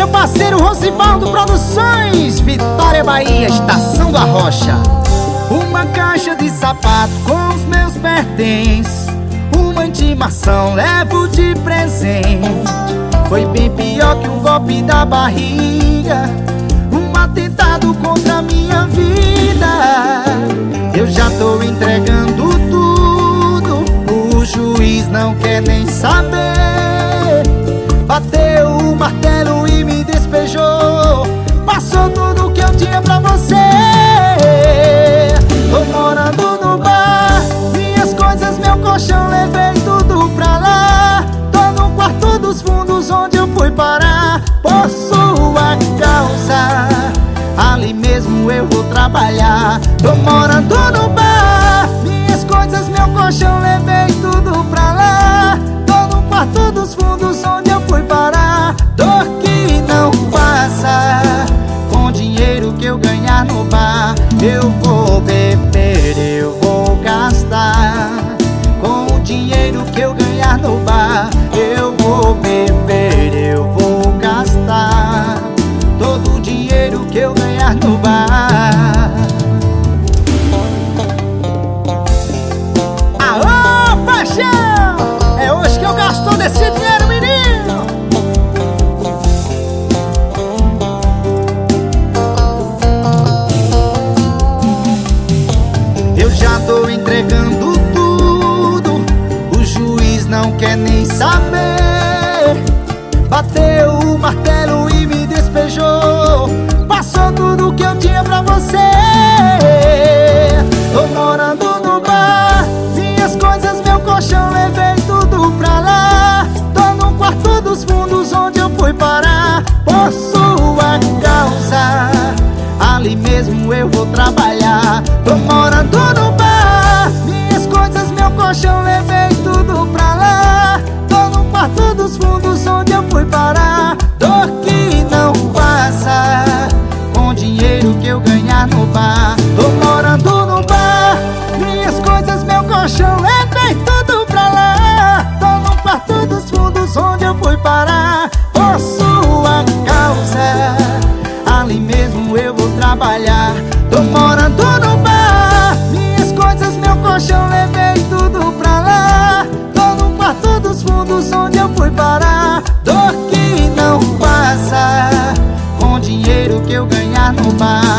Meu parceiro Rosibaldo Produções Vitória Bahia, Estação da Rocha. Uma caixa de sapato com os meus pertences. Uma intimação levo de presente. Foi bem pior que um golpe da barriga. Um atentado contra a minha vida. Eu já tô entregando tudo. O juiz não quer nem levei tudo pra lá. Tô no quarto dos fundos onde eu fui parar. Por sua causa Ali mesmo eu vou trabalhar. Tô morando no bar. Minhas coisas, meu colchão, levei tudo pra lá. Tô no quarto dos fundos onde fui parar. Dor que não passa. Com dinheiro que eu ganhar no bar Eu vou dinheiro que eu ganhar no bar. Aô, paixão! É hoje que eu gasto desse dinheiro entregando tudo. O juiz não quer nem tinha pra você. Tô morando no bar Minhas coisas, meu colchão, levei tudo pra lá. Tô no quarto dos fundos onde eu fui parar. Por trabalhar. Tô morando no bar. Minhas coisas, meu colchão, levei tudo pra lá. Tô no quarto dos fundos onde eu fui parar. Dor que não passa Com dinheiro que eu ganhar no bar